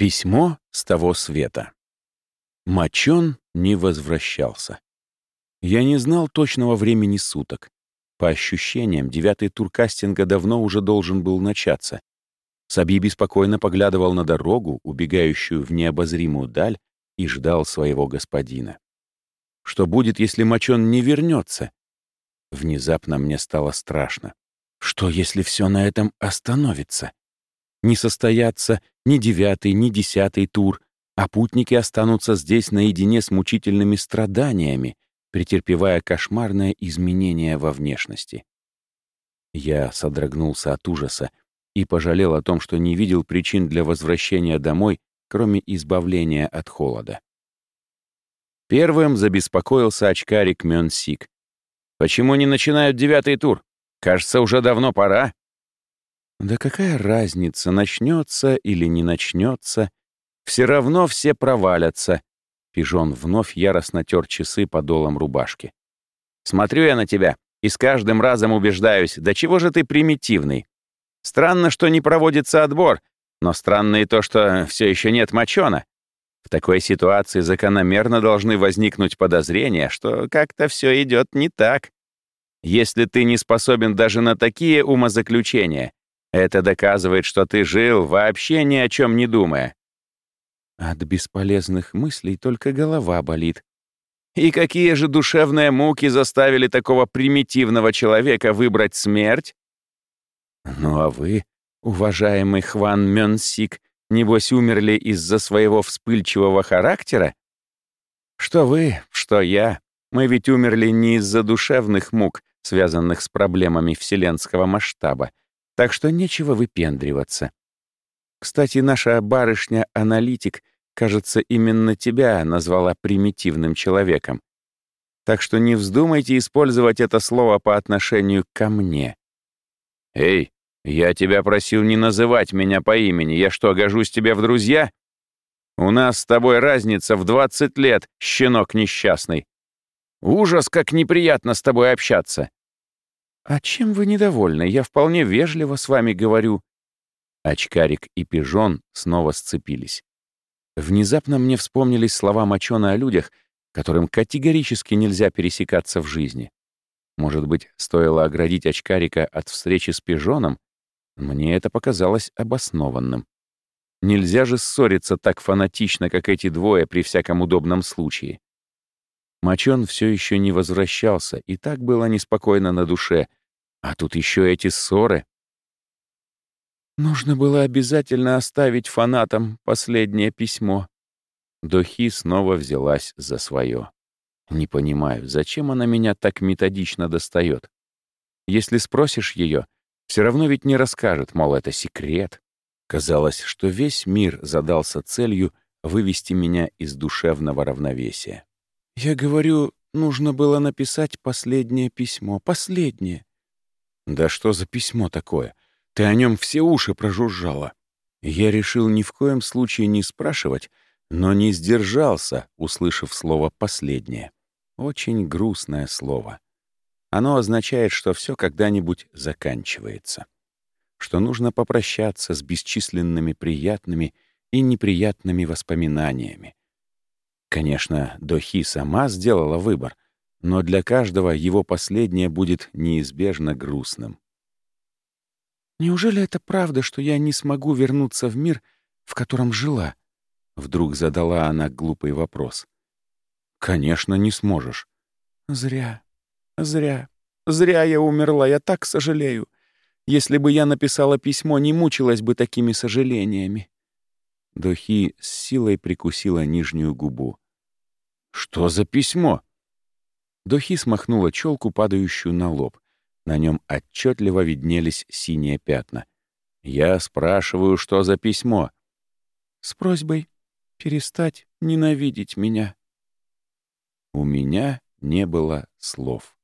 Письмо с того света. Мочон не возвращался. Я не знал точного времени суток. По ощущениям, девятый тур кастинга давно уже должен был начаться. Саби беспокойно поглядывал на дорогу, убегающую в необозримую даль, и ждал своего господина. Что будет, если Мочон не вернется? Внезапно мне стало страшно. Что, если все на этом остановится? Не состоятся ни девятый, ни десятый тур, а путники останутся здесь наедине с мучительными страданиями, претерпевая кошмарное изменение во внешности. Я содрогнулся от ужаса и пожалел о том, что не видел причин для возвращения домой, кроме избавления от холода. Первым забеспокоился очкарик Мёнсик. «Почему не начинают девятый тур? Кажется, уже давно пора». Да какая разница, начнется или не начнется? Все равно все провалятся. Пижон вновь яростно тер часы подолом рубашки. Смотрю я на тебя и с каждым разом убеждаюсь, да чего же ты примитивный. Странно, что не проводится отбор, но странно и то, что все еще нет мочона. В такой ситуации закономерно должны возникнуть подозрения, что как-то все идет не так. Если ты не способен даже на такие умозаключения, это доказывает, что ты жил, вообще ни о чем не думая. От бесполезных мыслей только голова болит. И какие же душевные муки заставили такого примитивного человека выбрать смерть? Ну а вы, уважаемый Хван Мёнсик, небось умерли из-за своего вспыльчивого характера? Что вы, что я, мы ведь умерли не из-за душевных мук, связанных с проблемами вселенского масштаба, так что нечего выпендриваться. Кстати, наша барышня-аналитик, кажется, именно тебя назвала примитивным человеком. Так что не вздумайте использовать это слово по отношению ко мне. «Эй, я тебя просил не называть меня по имени. Я что, гожусь тебе в друзья? У нас с тобой разница в 20 лет, щенок несчастный. Ужас, как неприятно с тобой общаться. «А чем вы недовольны? Я вполне вежливо с вами говорю». Очкарик и пижон снова сцепились. Внезапно мне вспомнились слова Мочона о людях, которым категорически нельзя пересекаться в жизни. Может быть, стоило оградить очкарика от встречи с пижоном? Мне это показалось обоснованным. Нельзя же ссориться так фанатично, как эти двое при всяком удобном случае. Мочон все еще не возвращался, и так было неспокойно на душе. А тут еще эти ссоры. Нужно было обязательно оставить фанатам последнее письмо. Дохи снова взялась за свое. Не понимаю, зачем она меня так методично достает. Если спросишь ее, все равно ведь не расскажет, мол, это секрет. Казалось, что весь мир задался целью вывести меня из душевного равновесия. Я говорю, нужно было написать последнее письмо. Последнее. Да что за письмо такое? Ты о нем все уши прожужжала. Я решил ни в коем случае не спрашивать, но не сдержался, услышав слово «последнее». Очень грустное слово. Оно означает, что все когда-нибудь заканчивается. Что нужно попрощаться с бесчисленными приятными и неприятными воспоминаниями, Конечно, Дохи сама сделала выбор, но для каждого его последнее будет неизбежно грустным. «Неужели это правда, что я не смогу вернуться в мир, в котором жила?» Вдруг задала она глупый вопрос. «Конечно, не сможешь». «Зря, зря, зря я умерла, я так сожалею. Если бы я написала письмо, не мучилась бы такими сожалениями». Дохи с силой прикусила нижнюю губу. «Что за письмо?» Дохи смахнула челку, падающую на лоб. На нем отчетливо виднелись синие пятна. «Я спрашиваю, что за письмо?» «С просьбой перестать ненавидеть меня». У меня не было слов.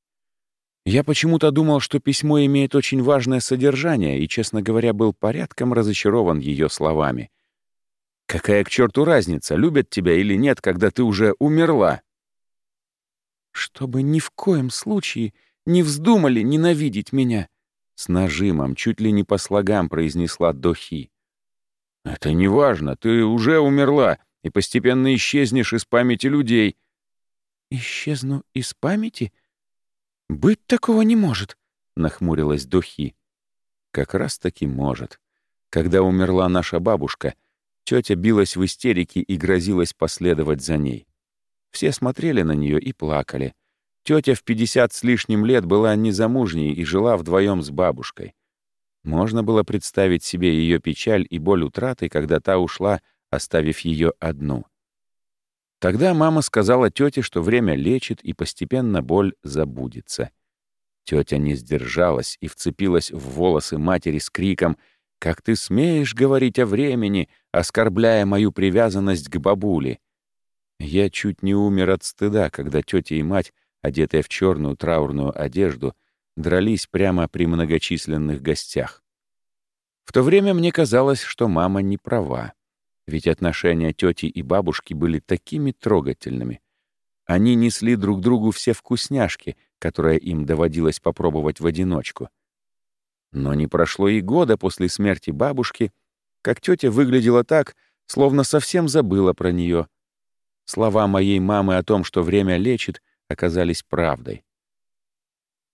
Я почему-то думал, что письмо имеет очень важное содержание, и, честно говоря, был порядком разочарован ее словами. Какая к черту разница, любят тебя или нет, когда ты уже умерла? Чтобы ни в коем случае не вздумали ненавидеть меня, с нажимом, чуть ли не по слогам произнесла Дохи. «Это не важно, ты уже умерла и постепенно исчезнешь из памяти людей». «Исчезну из памяти? Быть такого не может», — нахмурилась Духи. «Как раз-таки может. Когда умерла наша бабушка, тетя билась в истерике и грозилась последовать за ней. Все смотрели на нее и плакали. Тетя в 50 с лишним лет была незамужней и жила вдвоем с бабушкой. Можно было представить себе ее печаль и боль утраты, когда та ушла, оставив ее одну. Тогда мама сказала тете, что время лечит, и постепенно боль забудется. Тетя не сдержалась и вцепилась в волосы матери с криком «Как ты смеешь говорить о времени, оскорбляя мою привязанность к бабуле?» Я чуть не умер от стыда, когда тетя и мать, одетые в черную траурную одежду, дрались прямо при многочисленных гостях. В то время мне казалось, что мама не права, ведь отношения тети и бабушки были такими трогательными. Они несли друг другу все вкусняшки, которые им доводилось попробовать в одиночку. Но не прошло и года после смерти бабушки, как тетя выглядела так, словно совсем забыла про нее. Слова моей мамы о том, что время лечит, оказались правдой.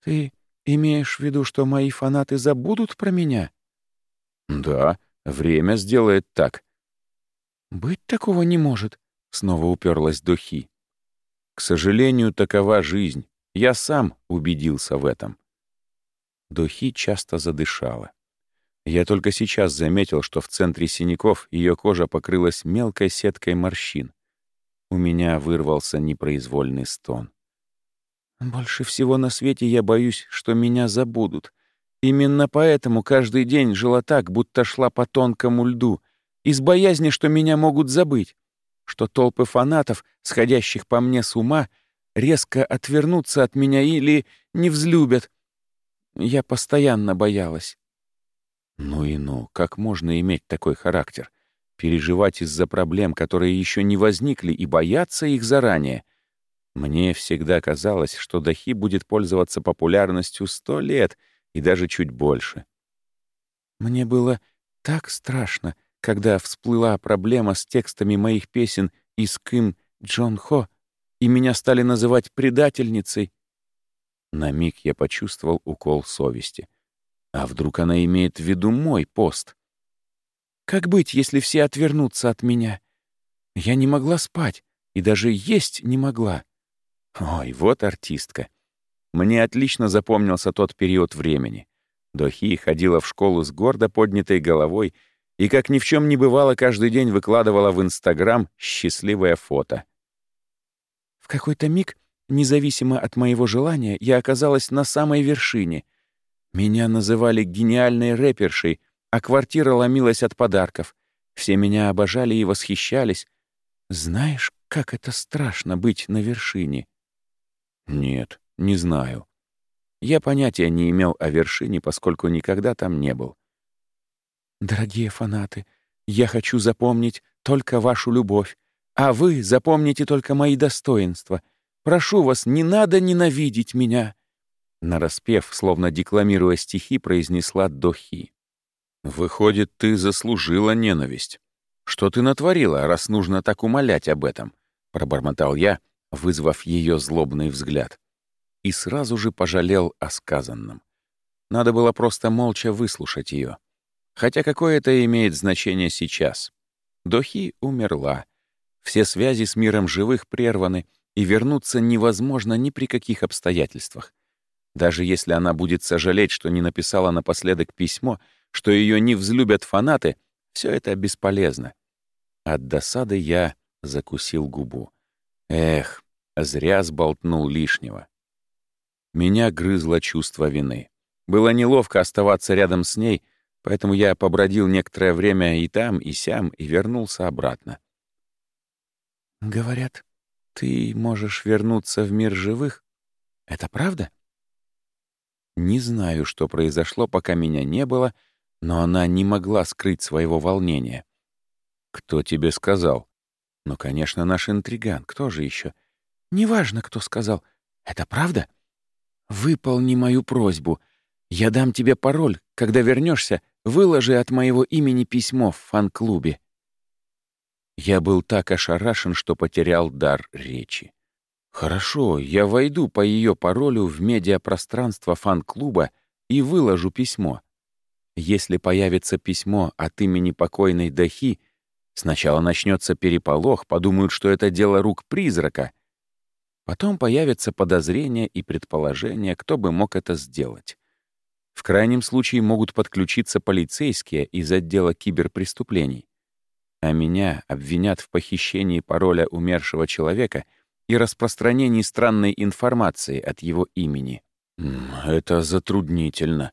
«Ты имеешь в виду, что мои фанаты забудут про меня?» «Да, время сделает так». «Быть такого не может», — снова уперлась Духи. «К сожалению, такова жизнь. Я сам убедился в этом». Духи часто задышала. Я только сейчас заметил, что в центре синяков ее кожа покрылась мелкой сеткой морщин. У меня вырвался непроизвольный стон. «Больше всего на свете я боюсь, что меня забудут. Именно поэтому каждый день жила так, будто шла по тонкому льду, из боязни, что меня могут забыть, что толпы фанатов, сходящих по мне с ума, резко отвернутся от меня или не взлюбят. Я постоянно боялась». «Ну и ну, как можно иметь такой характер?» переживать из-за проблем, которые еще не возникли, и бояться их заранее. Мне всегда казалось, что Дахи будет пользоваться популярностью сто лет и даже чуть больше. Мне было так страшно, когда всплыла проблема с текстами моих песен из Кым Джон Хо, и меня стали называть предательницей. На миг я почувствовал укол совести. А вдруг она имеет в виду мой пост? Как быть, если все отвернутся от меня? Я не могла спать и даже есть не могла. Ой, вот артистка. Мне отлично запомнился тот период времени. Дохи ходила в школу с гордо поднятой головой и, как ни в чем не бывало, каждый день выкладывала в Инстаграм счастливое фото. В какой-то миг, независимо от моего желания, я оказалась на самой вершине. Меня называли гениальной рэпершей — а квартира ломилась от подарков. Все меня обожали и восхищались. Знаешь, как это страшно быть на вершине? Нет, не знаю. Я понятия не имел о вершине, поскольку никогда там не был. Дорогие фанаты, я хочу запомнить только вашу любовь, а вы запомните только мои достоинства. Прошу вас, не надо ненавидеть меня. Нараспев, словно декламируя стихи, произнесла Дохи. Выходит, ты заслужила ненависть. Что ты натворила, раз нужно так умолять об этом? Пробормотал я, вызвав ее злобный взгляд. И сразу же пожалел о сказанном. Надо было просто молча выслушать ее. Хотя какое это имеет значение сейчас? Дохи умерла. Все связи с миром живых прерваны, и вернуться невозможно ни при каких обстоятельствах. Даже если она будет сожалеть, что не написала напоследок письмо, что ее не взлюбят фанаты, все это бесполезно. От досады я закусил губу. Эх, зря сболтнул лишнего. Меня грызло чувство вины. Было неловко оставаться рядом с ней, поэтому я побродил некоторое время и там, и сям, и вернулся обратно. «Говорят, ты можешь вернуться в мир живых. Это правда?» Не знаю, что произошло, пока меня не было, но она не могла скрыть своего волнения. «Кто тебе сказал?» «Ну, конечно, наш интриган. Кто же еще? «Неважно, кто сказал. Это правда?» «Выполни мою просьбу. Я дам тебе пароль. Когда вернешься, выложи от моего имени письмо в фан-клубе». Я был так ошарашен, что потерял дар речи. «Хорошо, я войду по ее паролю в медиапространство фан-клуба и выложу письмо. Если появится письмо от имени покойной Дахи, сначала начнется переполох, подумают, что это дело рук призрака. Потом появятся подозрения и предположения, кто бы мог это сделать. В крайнем случае могут подключиться полицейские из отдела киберпреступлений. А меня обвинят в похищении пароля умершего человека и распространении странной информации от его имени. Это затруднительно.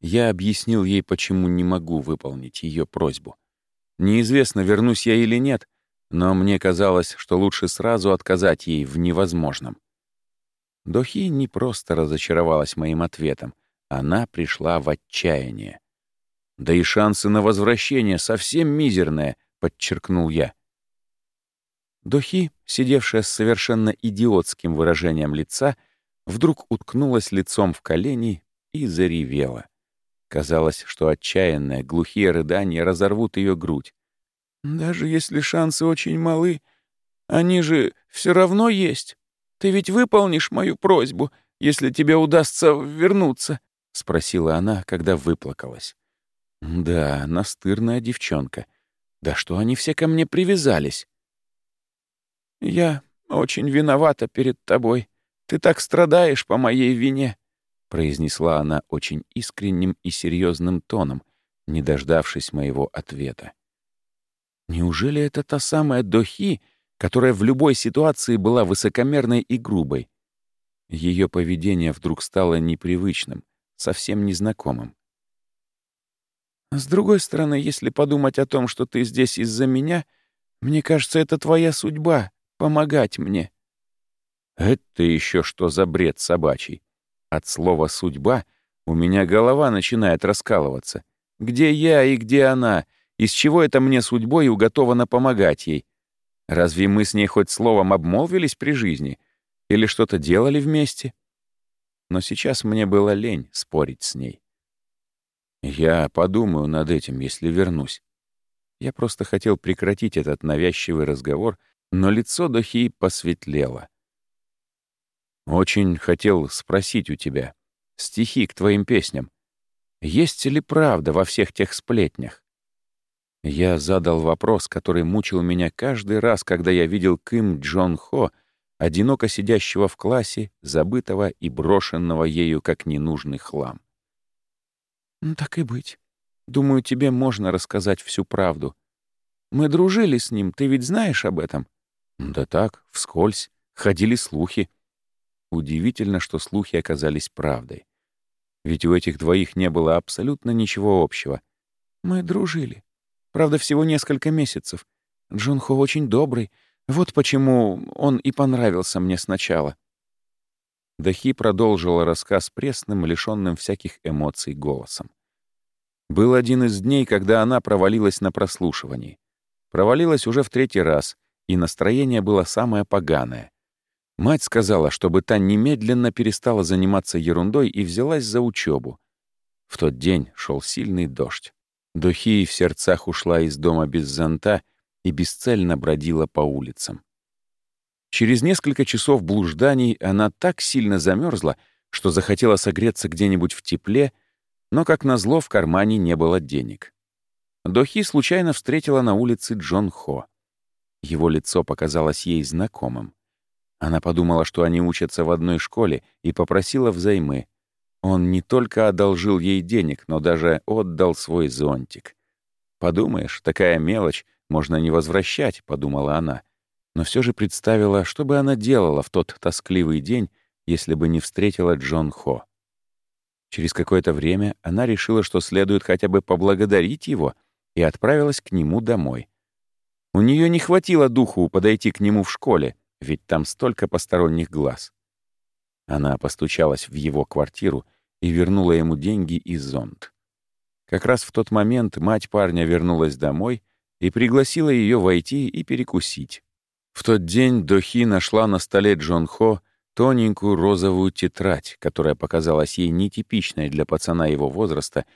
Я объяснил ей, почему не могу выполнить ее просьбу. Неизвестно, вернусь я или нет, но мне казалось, что лучше сразу отказать ей в невозможном. Дохи не просто разочаровалась моим ответом, она пришла в отчаяние. «Да и шансы на возвращение совсем мизерные», — подчеркнул я. Дохи, сидевшая с совершенно идиотским выражением лица, вдруг уткнулась лицом в колени и заревела. Казалось, что отчаянные, глухие рыдания разорвут ее грудь. «Даже если шансы очень малы, они же все равно есть. Ты ведь выполнишь мою просьбу, если тебе удастся вернуться», — спросила она, когда выплакалась. «Да, настырная девчонка. Да что они все ко мне привязались?» «Я очень виновата перед тобой. Ты так страдаешь по моей вине», — произнесла она очень искренним и серьезным тоном, не дождавшись моего ответа. Неужели это та самая Дохи, которая в любой ситуации была высокомерной и грубой? Ее поведение вдруг стало непривычным, совсем незнакомым. С другой стороны, если подумать о том, что ты здесь из-за меня, мне кажется, это твоя судьба — помогать мне. Это еще что за бред собачий? От слова «судьба» у меня голова начинает раскалываться. Где я и где она? Из чего это мне судьбой уготовано помогать ей? Разве мы с ней хоть словом обмолвились при жизни? Или что-то делали вместе? Но сейчас мне было лень спорить с ней. Я подумаю над этим, если вернусь. Я просто хотел прекратить этот навязчивый разговор, но лицо Дохи посветлело. Очень хотел спросить у тебя стихи к твоим песням. Есть ли правда во всех тех сплетнях? Я задал вопрос, который мучил меня каждый раз, когда я видел Ким Джон Хо, одиноко сидящего в классе, забытого и брошенного ею как ненужный хлам. «Ну, «Так и быть. Думаю, тебе можно рассказать всю правду. Мы дружили с ним, ты ведь знаешь об этом?» «Да так, вскользь. Ходили слухи». Удивительно, что слухи оказались правдой. Ведь у этих двоих не было абсолютно ничего общего. Мы дружили. Правда, всего несколько месяцев. Джон Хо очень добрый. Вот почему он и понравился мне сначала. Дахи продолжила рассказ пресным, лишённым всяких эмоций голосом. Был один из дней, когда она провалилась на прослушивании. Провалилась уже в третий раз, и настроение было самое поганое. Мать сказала, чтобы та немедленно перестала заниматься ерундой и взялась за учебу. В тот день шел сильный дождь. Духи в сердцах ушла из дома без зонта и бесцельно бродила по улицам. Через несколько часов блужданий она так сильно замерзла, что захотела согреться где-нибудь в тепле, но, как назло, в кармане не было денег. Дохи случайно встретила на улице Джон Хо. Его лицо показалось ей знакомым. Она подумала, что они учатся в одной школе, и попросила взаймы. Он не только одолжил ей денег, но даже отдал свой зонтик. «Подумаешь, такая мелочь, можно не возвращать», — подумала она. Но все же представила, что бы она делала в тот тоскливый день, если бы не встретила Джон Хо. Через какое-то время она решила, что следует хотя бы поблагодарить его, и отправилась к нему домой. У нее не хватило духу подойти к нему в школе, ведь там столько посторонних глаз. Она постучалась в его квартиру и вернула ему деньги и зонт. Как раз в тот момент мать парня вернулась домой и пригласила ее войти и перекусить. В тот день Дохи нашла на столе Джон Хо тоненькую розовую тетрадь, которая показалась ей нетипичной для пацана его возраста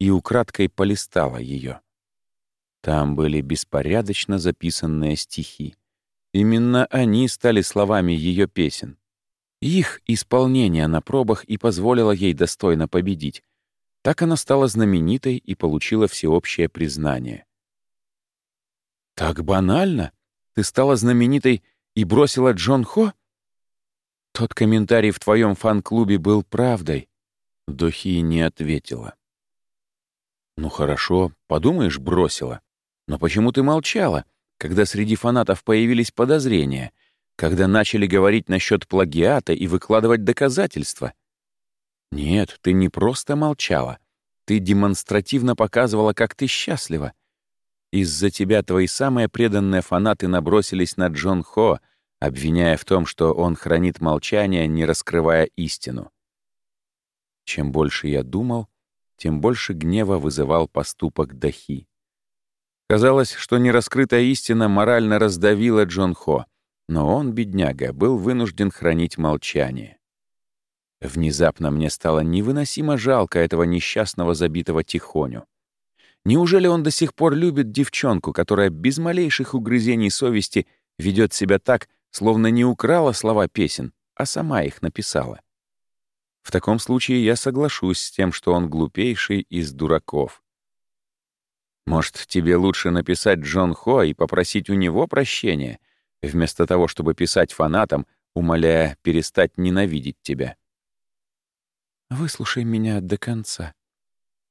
и украдкой полистала ее. Там были беспорядочно записанные стихи. Именно они стали словами ее песен. Их исполнение на пробах и позволило ей достойно победить. Так она стала знаменитой и получила всеобщее признание. «Так банально? Ты стала знаменитой и бросила Джон Хо?» «Тот комментарий в твоем фан-клубе был правдой», — Дохи не ответила. «Ну хорошо, подумаешь, бросила. Но почему ты молчала, когда среди фанатов появились подозрения, когда начали говорить насчет плагиата и выкладывать доказательства? Нет, ты не просто молчала. Ты демонстративно показывала, как ты счастлива. Из-за тебя твои самые преданные фанаты набросились на Джон Хо, обвиняя в том, что он хранит молчание, не раскрывая истину. Чем больше я думал, тем больше гнева вызывал поступок Дахи. Казалось, что нераскрытая истина морально раздавила Джон Хо, но он, бедняга, был вынужден хранить молчание. Внезапно мне стало невыносимо жалко этого несчастного забитого тихоню. Неужели он до сих пор любит девчонку, которая без малейших угрызений совести ведет себя так, словно не украла слова песен, а сама их написала? В таком случае я соглашусь с тем, что он глупейший из дураков. Может, тебе лучше написать Джон Хо и попросить у него прощения, вместо того, чтобы писать фанатам, умоляя перестать ненавидеть тебя. Выслушай меня до конца.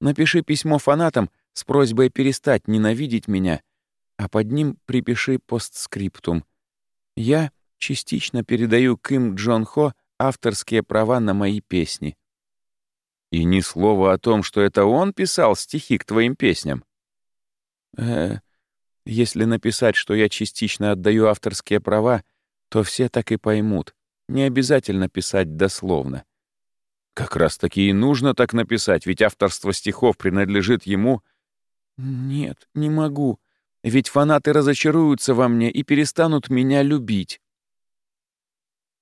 Напиши письмо фанатам с просьбой перестать ненавидеть меня, а под ним припиши постскриптум. Я частично передаю Ким Джон Хо авторские права на мои песни. И ни слова о том, что это он писал стихи к твоим песням. Э, если написать, что я частично отдаю авторские права, то все так и поймут. Не обязательно писать дословно. Как раз-таки и нужно так написать, ведь авторство стихов принадлежит ему. Нет, не могу. Ведь фанаты разочаруются во мне и перестанут меня любить.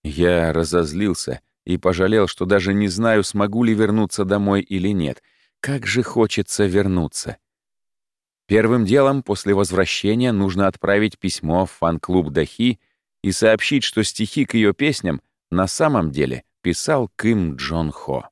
Я разозлился и пожалел, что даже не знаю, смогу ли вернуться домой или нет. Как же хочется вернуться. Первым делом после возвращения нужно отправить письмо в фан-клуб Дахи и сообщить, что стихи к ее песням на самом деле писал Ким Джон Хо.